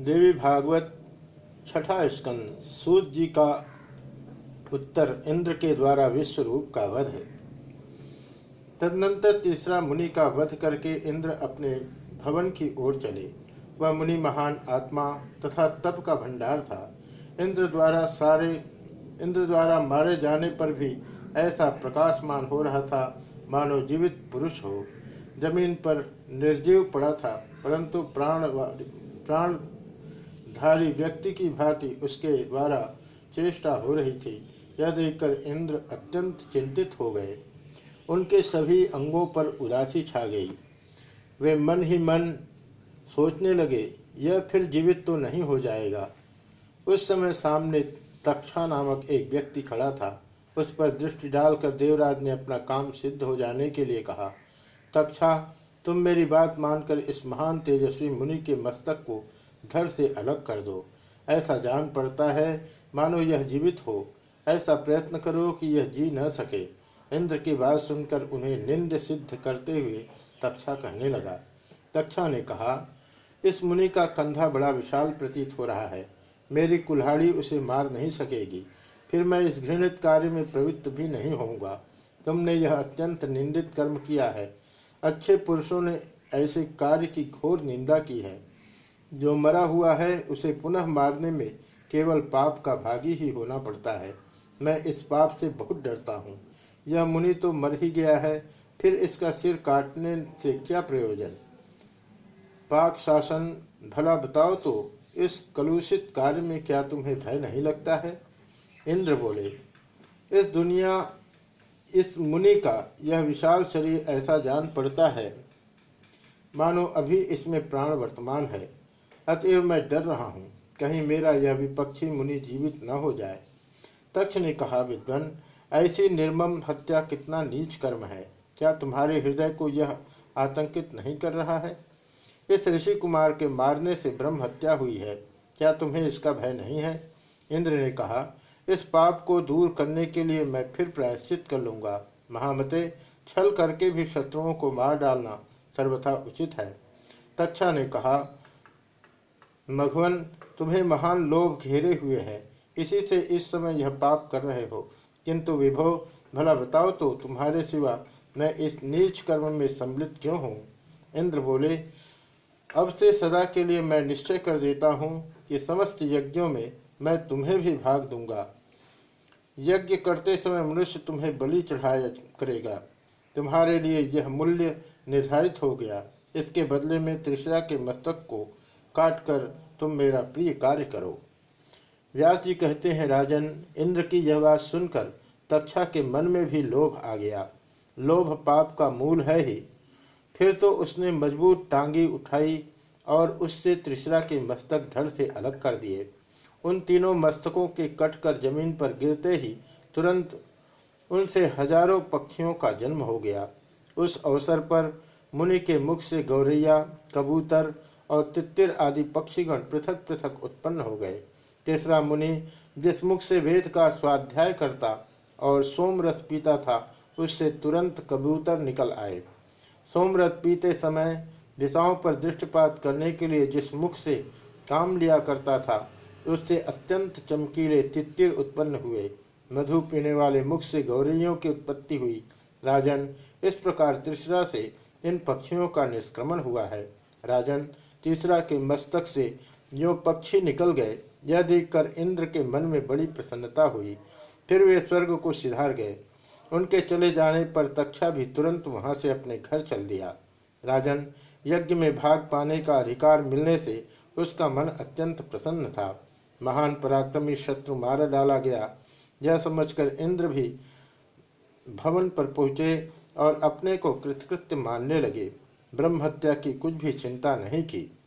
देवी भागवत, छठा स्कंद सूत जी का उत्तर इंद्र के द्वारा विश्व रूप का वध है। तदनंतर तीसरा मुनि का वध करके इंद्र अपने भवन की ओर चले। वह मुनि महान आत्मा तथा तप का भंडार था। इंद्र द्वारा सारे, इंद्र द्वारा मारे जाने पर भी ऐसा प्रकाशमान हो रहा था, मानो जीवित पुरुष हो। ज़मीन पर निर्जीव पड़ा था, परंतु प्राण प्राण प्राणधारी व्यक्ति की भांति उसके द्वारा चेष्टा हो रही थी, यह देखकर इंद्र अत्यंत चिंतित हो गए। उनके सभी अंगों पर उदासी छा गई। वे मन ही मन सोचने लगे, यह फिर जीवित तो नहीं हो जाएगा। उस समय सामने तक्षा नामक एक व्यक्ति खड़ा था। उस पर दृष्टि डालकर देवराज ने अपना काम सिद्ध हो जाने के लिए कहा, तक्षा, तुम मेरी बात मानकर इस महान तेजस्वी मुनि के मस्तक को धड़ से अलग कर दो। ऐसा जान पड़ता है, मानो यह जीवित हो। ऐसा प्रयत्न करो कि यह जी न सके। इंद्र की बात सुनकर उन्हें निंद सिद्ध करते हुए तक्षा कहने लगा। तक्षा ने कहा, इस मुनि का कंधा बड़ा विशाल प्रतीत हो रहा है। मेरी कुल्हाड़ी उसे मार नहीं सकेगी। फिर मैं इस घृणित कार्य में प्रवृत्त भी नहीं होऊँगा। तुमने यह अत्यंत निंदित कर्म किया है। अच्छे पुरुषों ने ऐसे कार्य की घोर निंदा की है। जो मरा हुआ है, उसे पुनः मारने में केवल पाप का भागी ही होना पड़ता है। मैं इस पाप से बहुत डरता हूँ। यह मुनि तो मर ही गया है, फिर इसका सिर काटने से क्या प्रयोजन? पाक शासन, भला बताओ तो इस कलुषित कार्य में क्या तुम्हें भय नहीं लगता है? इंद्र बोले, इस दुनिया, इस मुनि का यह विशाल शरीर ऐसा जान पड़ता है। मानो अभी इसमें प्राण वर्तमान है। अतएव मैं डर रहा हूँ, कहीं मेरा यह विपक्षी मुनि जीवित न हो जाए। तक्ष ने कहा, विद्वन, ऐसी निर्मम हत्या कितना नीच कर्म है। क्या तुम्हारे हृदय को यह आतंकित नहीं कर रहा है? इस ऋषि कुमार के मारने से ब्रह्म हत्या हुई है। क्या तुम्हें इसका भय नहीं है? इंद्र ने कहा, इस पाप को दूर करने के लिए मैं फिर प्रायश्चित कर लूँगा। महामते, छल करके भी शत्रुओं को मार डालना सर्वथा उचित है। तक्षा ने कहा मघवन, तुम्हें महान लोभ घेरे हुए है। इसी से इस समय यह पाप कर रहे हो। किंतु विभो भला बताओ तो तुम्हारे सिवा मैं इस नीच कर्म में सम्मिलित क्यों हूँ? इंद्र बोले, अब से सदा के लिए मैं निश्चय कर देता हूँ कि समस्त यज्ञों में मैं तुम्हें भी भाग दूँगा। यज्ञ करते समय मनुष्य तुम्हें बलि चढ़ाया करेगा। तुम्हारे लिए यह मूल्य निर्धारित हो गया। इसके बदले में त्रिशरा के मस्तक को काटकर तुम मेरा प्रिय कार्य करो। व्यास जी कहते हैं, राजन, इंद्र की यह बात सुनकर तक्षा के मन में भी लोभ आ गया। लोभ पाप का मूल है ही। फिर तो उसने मज़बूत टांगी उठाई और उससे त्रिशरा के मस्तक धड़ से अलग कर दिए। उन तीनों मस्तकों के कटकर ज़मीन पर गिरते ही तुरंत उनसे हज़ारों पक्षियों का जन्म हो गया। उस अवसर पर मुनि के मुख से गौरैया, कबूतर और तितिर आदि पक्षीगण पृथक पृथक उत्पन्न हो गए। तीसरा मुनि जिस मुख से वेद का स्वाध्याय करता और सोमरस पीता था, उससे तुरंत कबूतर निकल आए। सोमरस पीते समय दिशाओं पर दृष्टिपात करने के लिए जिस मुख से काम लिया करता था, उससे अत्यंत चमकीले तितिर उत्पन्न हुए। मधु पीने वाले मुख से गौरियों की उत्पत्ति हुई। राजन, इस प्रकार तीसरा से इन पक्षियों का निष्क्रमण हुआ है। राजन तीसरा के मस्तक से यो पक्षी निकल गए। यह देखकर इंद्र के मन में बड़ी प्रसन्नता हुई। फिर वे स्वर्ग को सिधार गए। उनके चले जाने पर तक्षा भी तुरंत वहाँ से अपने घर चल दिया। राजन, यज्ञ में भाग पाने का अधिकार मिलने से उसका मन अत्यंत प्रसन्न था। महान पराक्रमी शत्रु मार डाला गया। यह समझकर इंद्र भी भवन पर पहुँचे और अपने को कृतकृत्य मानने लगे। ब्रह्म हत्या की कुछ भी चिंता नहीं की।